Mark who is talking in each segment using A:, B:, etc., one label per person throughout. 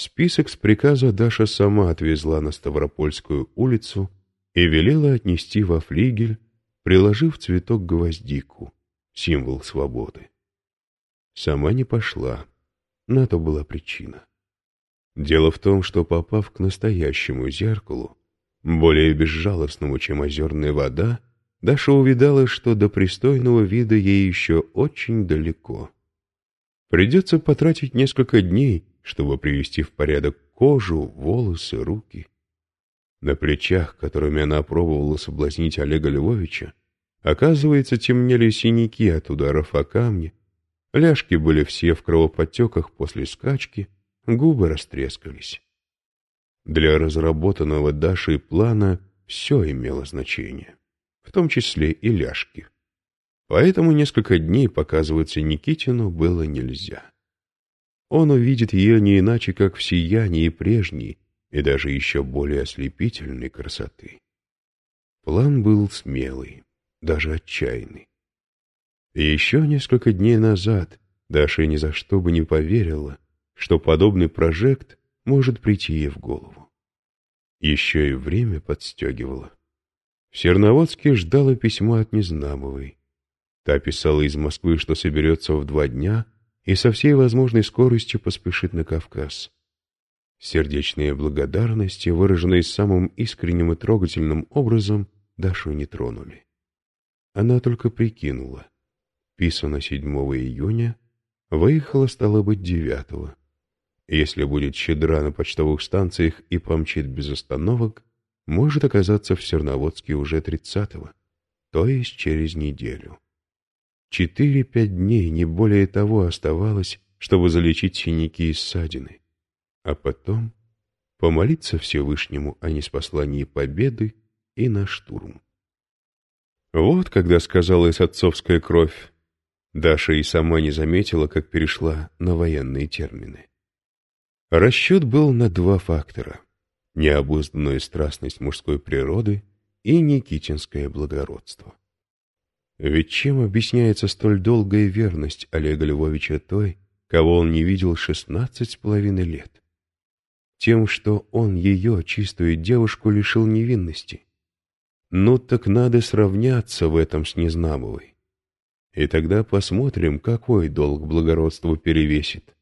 A: Список с приказа Даша сама отвезла на Ставропольскую улицу и велела отнести во флигель, приложив цветок гвоздику, символ свободы. Сама не пошла, на то была причина. Дело в том, что попав к настоящему зеркалу, более безжалостному, чем озерная вода, Даша увидала, что до пристойного вида ей еще очень далеко. Придется потратить несколько дней, чтобы привести в порядок кожу, волосы, руки. На плечах, которыми она пробовала соблазнить Олега Львовича, оказывается, темнели синяки от ударов о камни, ляжки были все в кровоподтеках после скачки, губы растрескались. Для разработанного Дашей плана все имело значение, в том числе и ляжки. Поэтому несколько дней показываться Никитину было нельзя. Он увидит ее не иначе, как в сиянии прежней и даже еще более ослепительной красоты. План был смелый, даже отчаянный. Еще несколько дней назад Даша ни за что бы не поверила, что подобный прожект может прийти ей в голову. Еще и время подстегивало. В Серноводске ждала письма от Незнамовой. Та писала из Москвы, что соберется в два дня и со всей возможной скоростью поспешит на Кавказ. Сердечные благодарности, выраженные самым искренним и трогательным образом, Дашу не тронули. Она только прикинула. Писано 7 июня, выехала, стало быть, 9 если будет щедра на почтовых станциях и помчит без остановок, может оказаться в Серноводске уже 30-го, то есть через неделю. Четыре-пять дней, не более того, оставалось, чтобы залечить синяки и ссадины, а потом помолиться Всевышнему о неспослании победы и на штурм. Вот когда сказалась отцовская кровь, Даша и сама не заметила, как перешла на военные термины. Расчет был на два фактора — необузданную страстность мужской природы и никитинское благородство. Ведь чем объясняется столь долгая верность Олега Львовича той, кого он не видел шестнадцать с половиной лет? Тем, что он ее, чистую девушку, лишил невинности. Ну так надо сравняться в этом с Незнамовой. И тогда посмотрим, какой долг благородству перевесит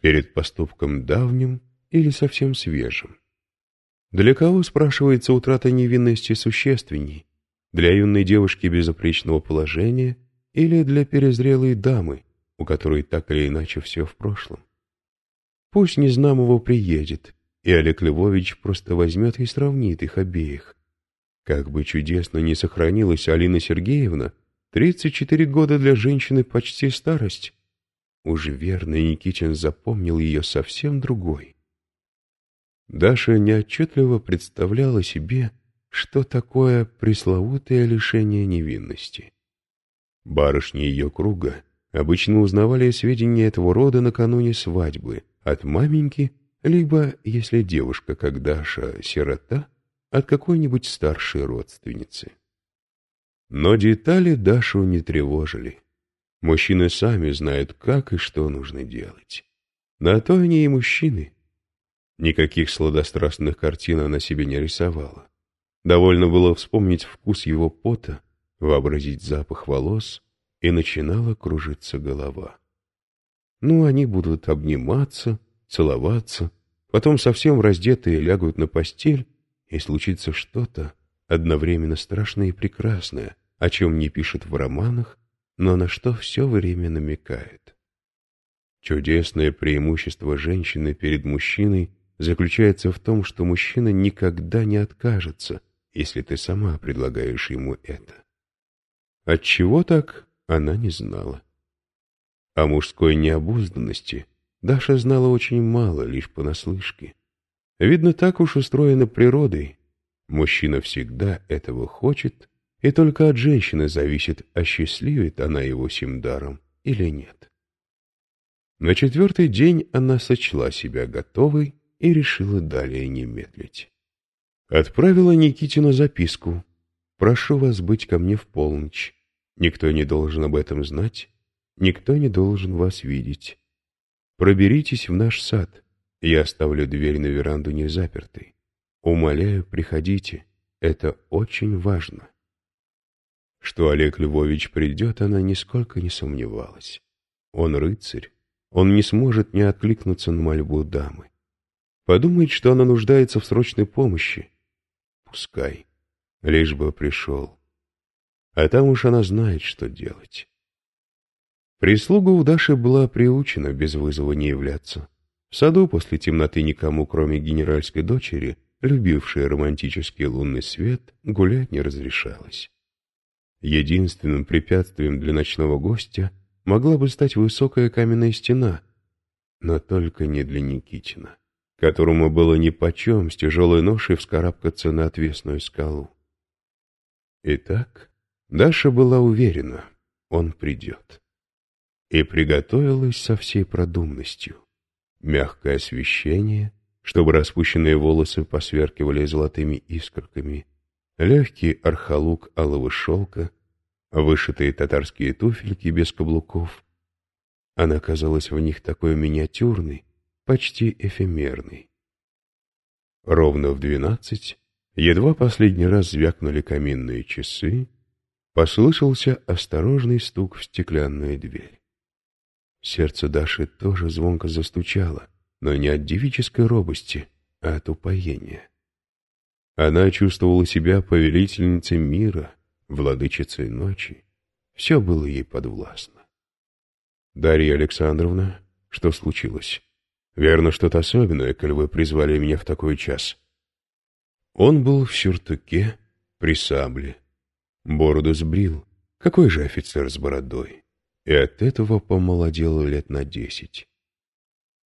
A: перед поступком давним или совсем свежим. Для кого, спрашивается, утрата невинности существенней? Для юной девушки безопречного положения или для перезрелой дамы, у которой так или иначе все в прошлом? Пусть Незнамова приедет, и Олег Львович просто возьмет и сравнит их обеих. Как бы чудесно ни сохранилась Алина Сергеевна, 34 года для женщины почти старость, Уж верно Никичин запомнил ее совсем другой. Даша неотчетливо представляла себе, что такое пресловутое лишение невинности. Барышни ее круга обычно узнавали сведения этого рода накануне свадьбы от маменьки, либо, если девушка, как Даша, сирота, от какой-нибудь старшей родственницы. Но детали Дашу не тревожили. Мужчины сами знают, как и что нужно делать. На то они и мужчины. Никаких сладострастных картин она себе не рисовала. Довольно было вспомнить вкус его пота, вообразить запах волос, и начинала кружиться голова. Ну, они будут обниматься, целоваться, потом совсем раздетые лягут на постель, и случится что-то одновременно страшное и прекрасное, о чем не пишут в романах но на что все время намекает. Чудесное преимущество женщины перед мужчиной заключается в том, что мужчина никогда не откажется, если ты сама предлагаешь ему это. От чего так, она не знала. О мужской необузданности Даша знала очень мало, лишь понаслышке. Видно, так уж устроена природой. Мужчина всегда этого хочет и только от женщины зависит, осчастливит она его сим даром или нет. На четвертый день она сочла себя готовой и решила далее не медлить. Отправила Никитину записку. «Прошу вас быть ко мне в полночь. Никто не должен об этом знать, никто не должен вас видеть. Проберитесь в наш сад. Я оставлю дверь на веранду не запертой. Умоляю, приходите. Это очень важно. Что Олег Львович придет, она нисколько не сомневалась. Он рыцарь, он не сможет не откликнуться на мольбу дамы. Подумает, что она нуждается в срочной помощи. Пускай, лишь бы пришел. А там уж она знает, что делать. Прислуга у Даши была приучена без вызова не являться. В саду после темноты никому, кроме генеральской дочери, любившей романтический лунный свет, гулять не разрешалось. Единственным препятствием для ночного гостя могла бы стать высокая каменная стена, но только не для Никитина, которому было нипочем с тяжелой ношей вскарабкаться на отвесную скалу. Итак, Даша была уверена, он придет. И приготовилась со всей продуманностью. Мягкое освещение, чтобы распущенные волосы посверкивали золотыми искорками, легкий архалук алого шелка, вышитые татарские туфельки без каблуков. Она казалась в них такой миниатюрной, почти эфемерной. Ровно в двенадцать, едва последний раз звякнули каминные часы, послышался осторожный стук в стеклянную дверь. Сердце Даши тоже звонко застучало, но не от девической робости, а от упоения. Она чувствовала себя повелительницей мира, владычицей ночи, все было ей подвластно. «Дарья Александровна, что случилось? Верно, что-то особенное, коль вы призвали меня в такой час». Он был в сюртуке, при сабле, бороду сбрил. Какой же офицер с бородой? И от этого помолодел лет на десять.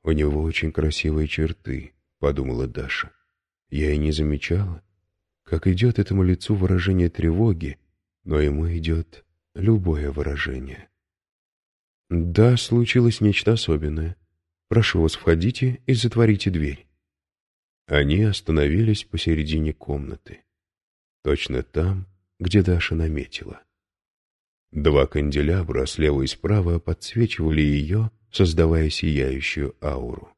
A: «У него очень красивые черты», — подумала Даша. Я и не замечала, как идет этому лицу выражение тревоги, но ему идет любое выражение. Да, случилось нечто особенное. Прошу вас, входите и затворите дверь. Они остановились посередине комнаты. Точно там, где Даша наметила. Два канделябра слева и справа подсвечивали ее, создавая сияющую ауру.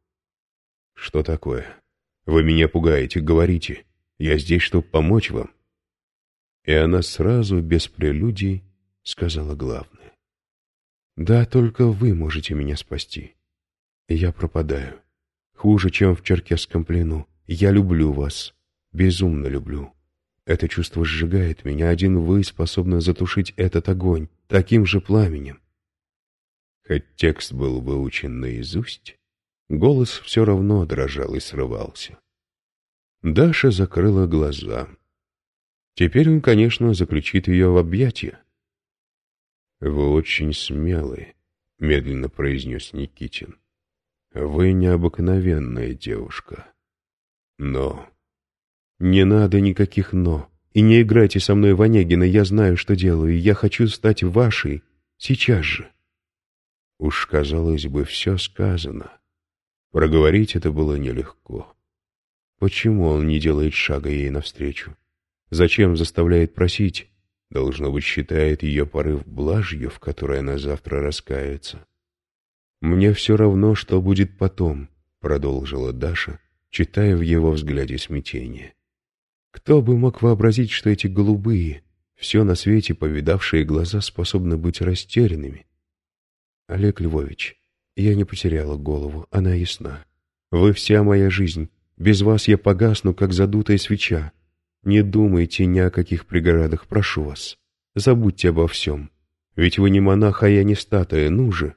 A: «Что такое? Вы меня пугаете, говорите. Я здесь, чтобы помочь вам». И она сразу, без прелюдий, сказала главное. «Да, только вы можете меня спасти. Я пропадаю. Хуже, чем в черкесском плену. Я люблю вас. Безумно люблю. Это чувство сжигает меня. Один вы способны затушить этот огонь таким же пламенем. Хоть текст был выучен наизусть, голос все равно дрожал и срывался. Даша закрыла глаза. Теперь он, конечно, заключит ее в объятия. «Вы очень смелый», — медленно произнес Никитин. «Вы необыкновенная девушка. Но...» «Не надо никаких «но». И не играйте со мной в Онегина, я знаю, что делаю, я хочу стать вашей сейчас же». Уж, казалось бы, все сказано. Проговорить это было нелегко. Почему он не делает шага ей навстречу? Зачем заставляет просить? Должно быть, считает ее порыв блажью, в которой она завтра раскается. «Мне все равно, что будет потом», — продолжила Даша, читая в его взгляде смятение. «Кто бы мог вообразить, что эти голубые, все на свете повидавшие глаза способны быть растерянными?» «Олег Львович, я не потеряла голову, она ясна. Вы вся моя жизнь, без вас я погасну, как задутая свеча. Не думайте ни о каких преградах, прошу вас. Забудьте обо всем. Ведь вы не монах, а я не статуя, ну же!»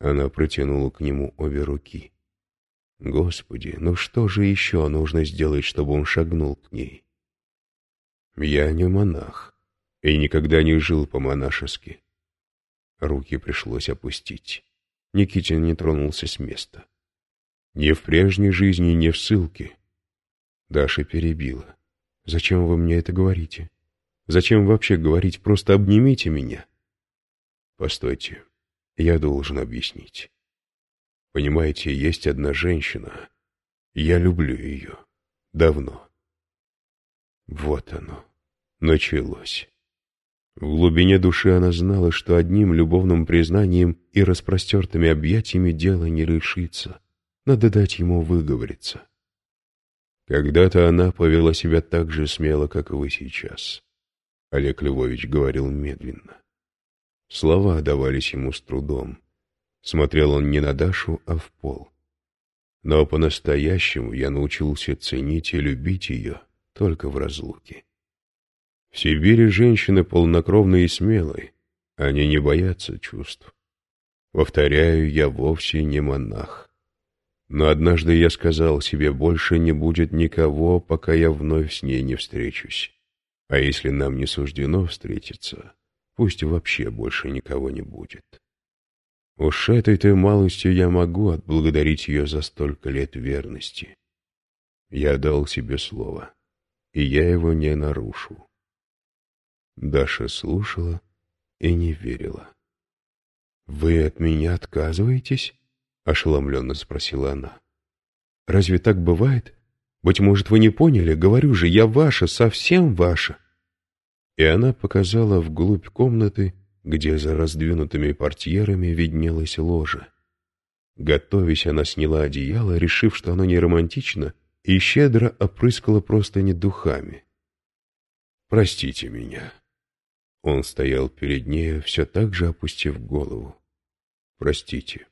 A: Она протянула к нему обе руки. «Господи, ну что же еще нужно сделать, чтобы он шагнул к ней?» «Я не монах и никогда не жил по-монашески». Руки пришлось опустить. Никитин не тронулся с места. Ни в прежней жизни, ни в ссылке. Даша перебила. «Зачем вы мне это говорите? Зачем вообще говорить? Просто обнимите меня». «Постойте, я должен объяснить. Понимаете, есть одна женщина. Я люблю ее. Давно. Вот оно. Началось. В глубине души она знала, что одним любовным признанием и распростертыми объятиями дело не решится Надо дать ему выговориться. Когда-то она повела себя так же смело, как и вы сейчас. Олег Львович говорил медленно. Слова давались ему с трудом. Смотрел он не на Дашу, а в пол. Но по-настоящему я научился ценить и любить ее только в разлуке. В Сибири женщины полнокровные и смелые, они не боятся чувств. Повторяю, я вовсе не монах. Но однажды я сказал себе, больше не будет никого, пока я вновь с ней не встречусь. А если нам не суждено встретиться, пусть вообще больше никого не будет. Уж этой-то малостью я могу отблагодарить ее за столько лет верности. Я дал себе слово, и я его не нарушу. Даша слушала и не верила. «Вы от меня отказываетесь?» — ошеломленно спросила она. «Разве так бывает? Быть может, вы не поняли? Говорю же, я ваша, совсем ваша!» И она показала вглубь комнаты, где за раздвинутыми портьерами виднелась ложа. Готовясь, она сняла одеяло, решив, что оно не романтично, и щедро опрыскала просто не духами. «Простите меня». Он стоял перед ней, все так же опустив голову. «Простите».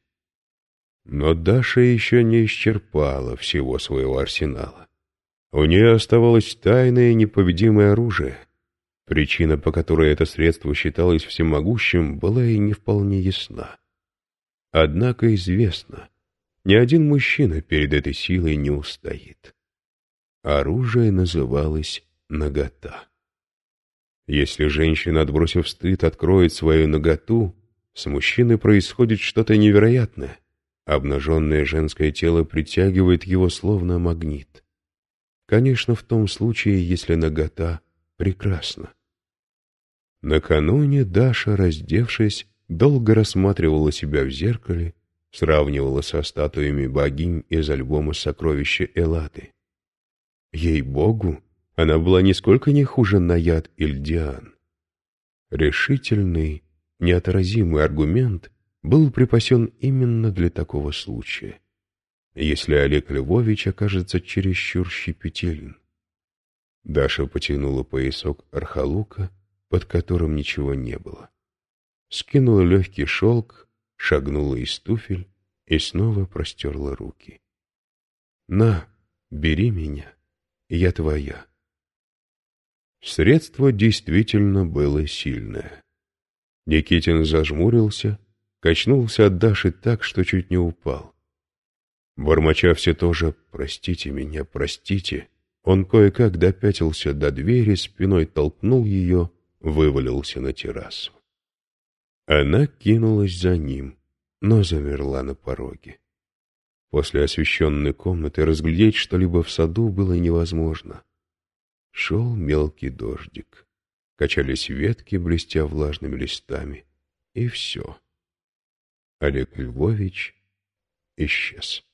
A: Но Даша еще не исчерпала всего своего арсенала. У нее оставалось тайное непобедимое оружие, Причина, по которой это средство считалось всемогущим, была и не вполне ясна. Однако известно, ни один мужчина перед этой силой не устоит. Оружие называлось нагота. Если женщина, отбросив стыд, откроет свою наготу, с мужчины происходит что-то невероятное. Обнаженное женское тело притягивает его словно магнит. Конечно, в том случае, если нагота прекрасна. Накануне Даша, раздевшись, долго рассматривала себя в зеркале, сравнивала со статуями богинь из альбома «Сокровища Эллады». Ей-богу, она была нисколько не хуже Наяд Ильдиан. Решительный, неотразимый аргумент был припасен именно для такого случая, если Олег Львович окажется чересчур щепетилен. Даша потянула поясок архалука, под которым ничего не было. Скинула легкий шелк, шагнула из туфель и снова простерла руки. «На, бери меня, я твоя». Средство действительно было сильное. Никитин зажмурился, качнулся от Даши так, что чуть не упал. Бормоча все тоже «простите меня, простите», он кое-как допятился до двери, спиной толкнул ее вывалился на террасу. Она кинулась за ним, но замерла на пороге. После освещенной комнаты разглядеть что-либо в саду было невозможно. Шел мелкий дождик. Качались ветки, блестя влажными листами. И все. Олег Львович исчез.